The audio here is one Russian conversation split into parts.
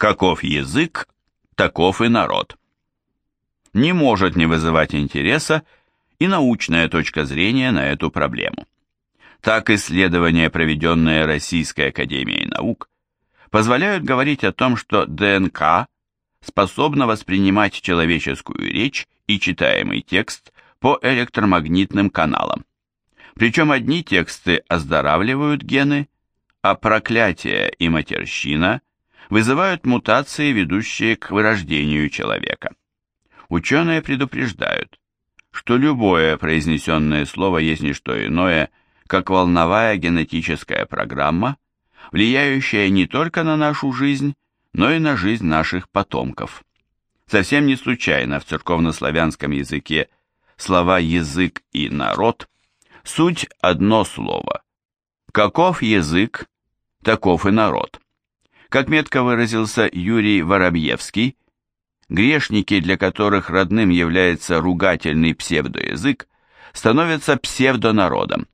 Каков язык, таков и народ. Не может не вызывать интереса и научная точка зрения на эту проблему. Так исследования, проведенные Российской Академией Наук, позволяют говорить о том, что ДНК способна воспринимать человеческую речь и читаемый текст по электромагнитным каналам. Причем одни тексты оздоравливают гены, а проклятие и матерщина вызывают мутации, ведущие к вырождению человека. Ученые предупреждают, что любое произнесенное слово есть не что иное, как волновая генетическая программа, влияющая не только на нашу жизнь, но и на жизнь наших потомков. Совсем не случайно в церковнославянском языке слова «язык» и «народ» суть одно слово. Каков язык, таков и народ. Как метко выразился Юрий Воробьевский, грешники, для которых родным является ругательный псевдоязык, становятся псевдонародом.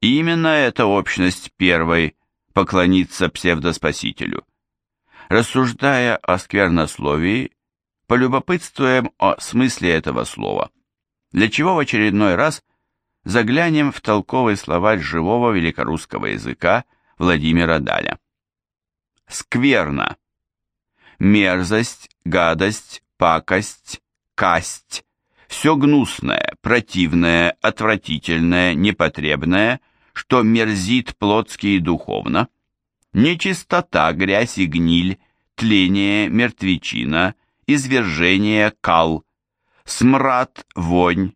И именно эта общность первой поклонится псевдоспасителю. Рассуждая о сквернословии, полюбопытствуем о смысле этого слова, для чего в очередной раз заглянем в толковый словарь живого великорусского языка Владимира Даля. Скверно. Мерзость, гадость, пакость, касть, все гнусное, противное, отвратительное, непотребное, что мерзит плотски и духовно, нечистота, грязь и гниль, тление, мертвечина, извержение, кал, смрад, вонь,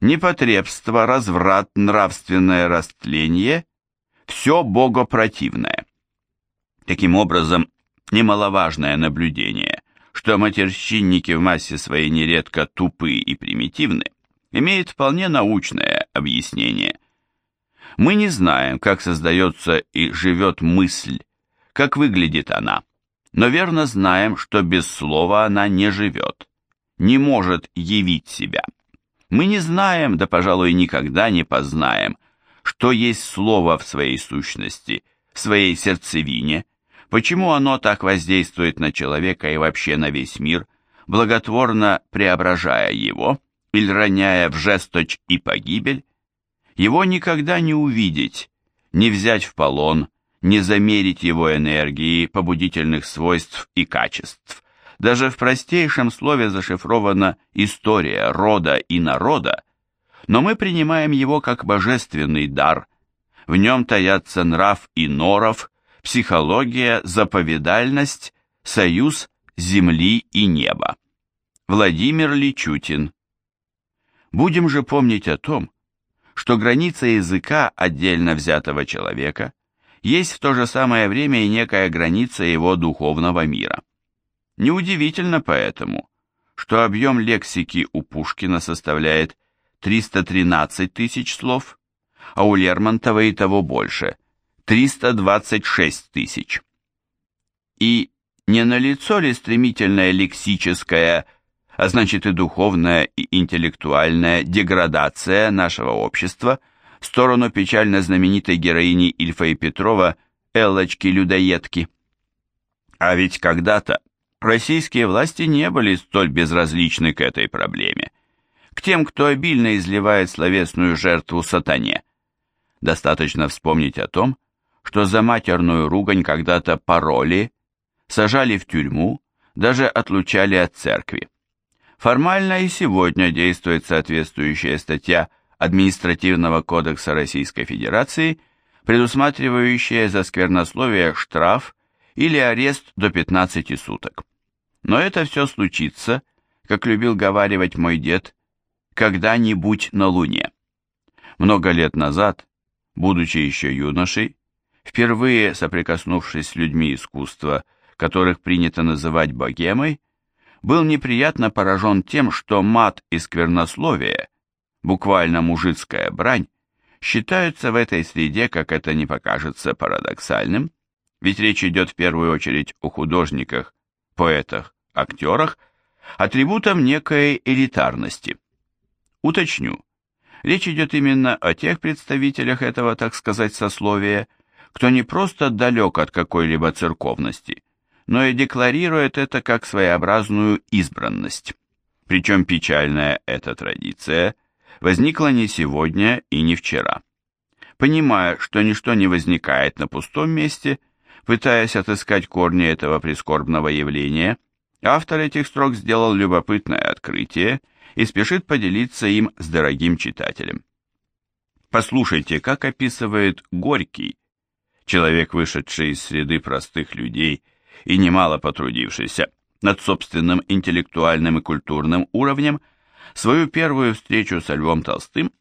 непотребство, разврат, нравственное растление, все богопротивное. Таким образом, немаловажное наблюдение, что матерщинники в массе своей нередко тупы и примитивны, имеет вполне научное объяснение – мы не знаем, как создается и живет мысль, как выглядит она, но верно знаем, что без слова она не живет, не может явить себя. Мы не знаем, да, пожалуй, никогда не познаем, что есть слово в своей сущности, в своей сердцевине, почему оно так воздействует на человека и вообще на весь мир, благотворно преображая его или роняя в жесточь и погибель, его никогда не увидеть, не взять в полон, не замерить его энергии, побудительных свойств и качеств. Даже в простейшем слове зашифрована история рода и народа, но мы принимаем его как божественный дар. В нем таятся нрав и норов, психология, заповедальность, союз земли и неба. Владимир Личутин. Будем же помнить о том, что граница языка отдельно взятого человека есть в то же самое время и некая граница его духовного мира. Неудивительно поэтому, что объем лексики у Пушкина составляет 313 тысяч слов, а у Лермонтова и того больше – 326 тысяч. И не налицо ли стремительная лексическая а значит и духовная и интеллектуальная деградация нашего общества в сторону печально знаменитой героини Ильфа и Петрова Эллочки-людоедки. А ведь когда-то российские власти не были столь безразличны к этой проблеме, к тем, кто обильно изливает словесную жертву сатане. Достаточно вспомнить о том, что за матерную ругань когда-то пароли, сажали в тюрьму, даже отлучали от церкви. Формально и сегодня действует соответствующая статья Административного кодекса Российской Федерации, предусматривающая за сквернословие штраф или арест до 15 суток. Но это все случится, как любил говаривать мой дед, когда-нибудь на Луне. Много лет назад, будучи еще юношей, впервые соприкоснувшись с людьми искусства, которых принято называть богемой, был неприятно поражен тем, что мат и сквернословие, буквально мужицкая брань, считаются в этой среде, как это не покажется парадоксальным, ведь речь идет в первую очередь о художниках, поэтах, актерах, атрибутом некой элитарности. Уточню, речь идет именно о тех представителях этого, так сказать, сословия, кто не просто далек от какой-либо церковности, но и декларирует это как своеобразную избранность. Причем печальная эта традиция возникла не сегодня и не вчера. Понимая, что ничто не возникает на пустом месте, пытаясь отыскать корни этого прискорбного явления, автор этих строк сделал любопытное открытие и спешит поделиться им с дорогим читателем. Послушайте, как описывает Горький, человек, вышедший из среды простых людей и немало потрудившийся над собственным интеллектуальным и культурным уровнем, свою первую встречу со Львом Толстым,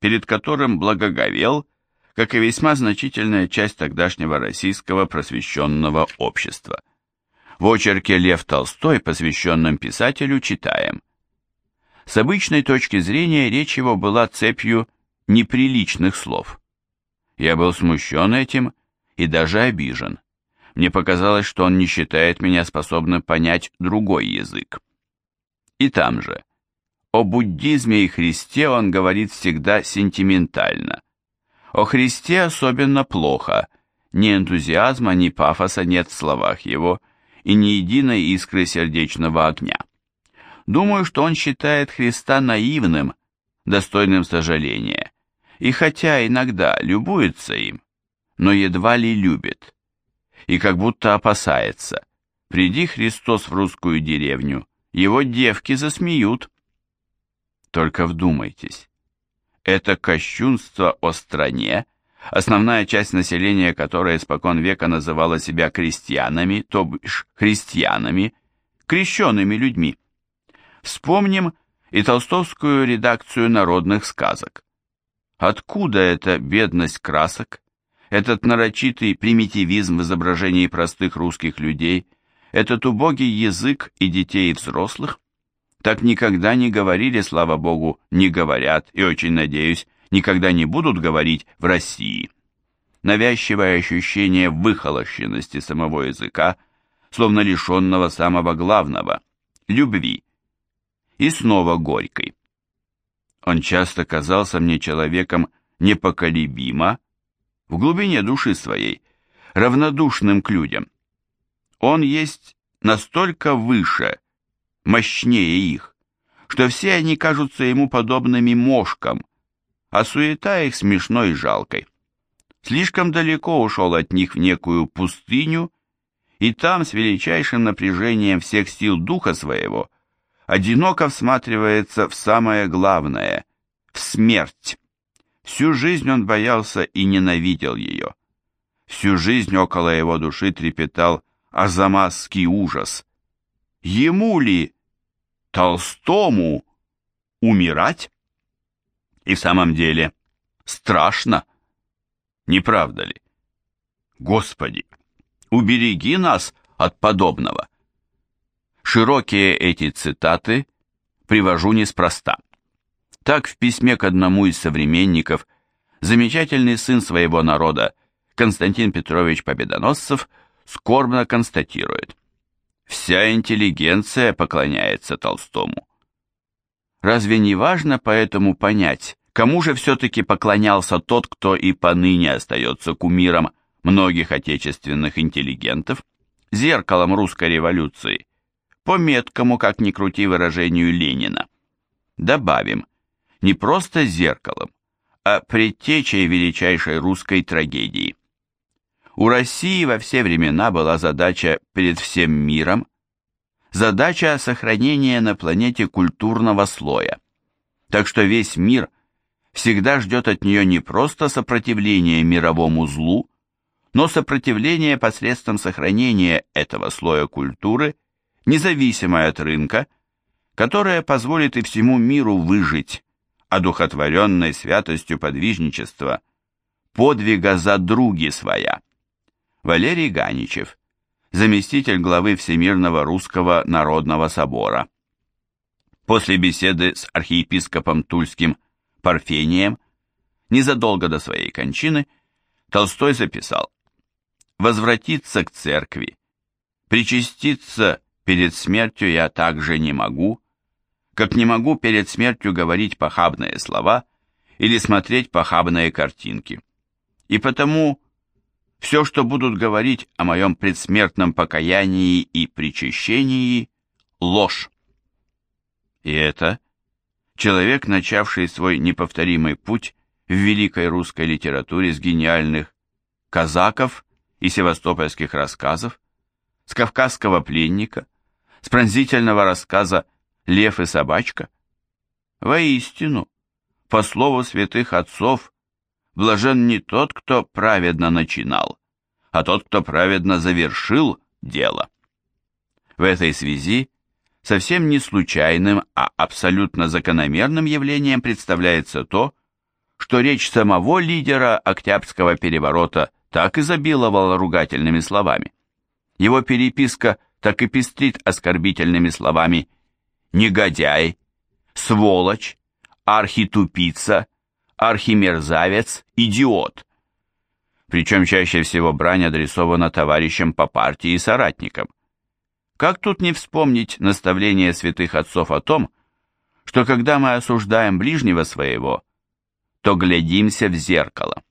перед которым благоговел, как и весьма значительная часть тогдашнего российского просвещенного общества. В очерке «Лев Толстой», посвященном писателю, читаем «С обычной точки зрения речь его была цепью неприличных слов. Я был смущен этим и даже обижен. Мне показалось, что он не считает меня способным понять другой язык. И там же. О буддизме и Христе он говорит всегда сентиментально. О Христе особенно плохо. Ни энтузиазма, ни пафоса нет в словах его, и ни единой искры сердечного огня. Думаю, что он считает Христа наивным, достойным сожаления, и хотя иногда любуется им, но едва ли любит, и как будто опасается. Приди Христос в русскую деревню, его девки засмеют. Только вдумайтесь, это кощунство о стране, основная часть населения которой испокон века называла себя крестьянами, то бишь христианами, крещенными людьми. Вспомним и толстовскую редакцию народных сказок. Откуда эта бедность красок, этот нарочитый примитивизм в изображении простых русских людей, этот убогий язык и детей, и взрослых? Так никогда не говорили, слава богу, не говорят, и очень надеюсь, никогда не будут говорить в России. Навязчивое ощущение выхолощенности самого языка, словно лишенного самого главного – любви. И снова горькой. Он часто казался мне человеком непоколебимо, в глубине души своей, равнодушным к людям. Он есть настолько выше, мощнее их, что все они кажутся ему подобными мошкам, а суета их смешной и жалкой. Слишком далеко ушел от них в некую пустыню, и там с величайшим напряжением всех сил духа своего одиноко всматривается в самое главное, в смерть. Всю жизнь он боялся и ненавидел ее. Всю жизнь около его души трепетал азамасский ужас. Ему ли, Толстому, умирать? И в самом деле страшно, не правда ли? Господи, убереги нас от подобного. Широкие эти цитаты привожу неспроста. Так в письме к одному из современников замечательный сын своего народа Константин Петрович Победоносцев скорбно констатирует. Вся интеллигенция поклоняется Толстому. Разве не важно поэтому понять, кому же все-таки поклонялся тот, кто и поныне остается кумиром многих отечественных интеллигентов, зеркалом русской революции, по меткому, как ни крути, выражению Ленина. Добавим, не просто зеркалом, а предтечей величайшей русской трагедии. У России во все времена была задача перед всем миром, задача сохранения на планете культурного слоя. Так что весь мир всегда ждет от нее не просто сопротивления мировому злу, но сопротивление посредством сохранения этого слоя культуры, независимо от рынка, которое позволит и всему миру выжить, одухотворенной святостью подвижничества, подвига за други своя. Валерий Ганичев, заместитель главы Всемирного Русского Народного Собора. После беседы с архиепископом Тульским Парфением, незадолго до своей кончины, Толстой записал «Возвратиться к церкви, причаститься перед смертью я также не могу, как не могу перед смертью говорить похабные слова или смотреть похабные картинки. И потому все, что будут говорить о моем предсмертном покаянии и причащении, ложь. И это человек, начавший свой неповторимый путь в великой русской литературе с гениальных казаков и севастопольских рассказов, с кавказского пленника, с пронзительного рассказа «Лев и собачка». Воистину, по слову святых отцов, блажен не тот, кто праведно начинал, а тот, кто праведно завершил дело. В этой связи совсем не случайным, а абсолютно закономерным явлением представляется то, что речь самого лидера Октябрьского переворота так изобиловала ругательными словами. Его переписка так и пестрит оскорбительными словами «негодяй», «сволочь», «архитупица», «архимерзавец», «идиот». Причем чаще всего брань адресована товарищам по партии и соратникам. Как тут не вспомнить наставление святых отцов о том, что когда мы осуждаем ближнего своего, то глядимся в зеркало.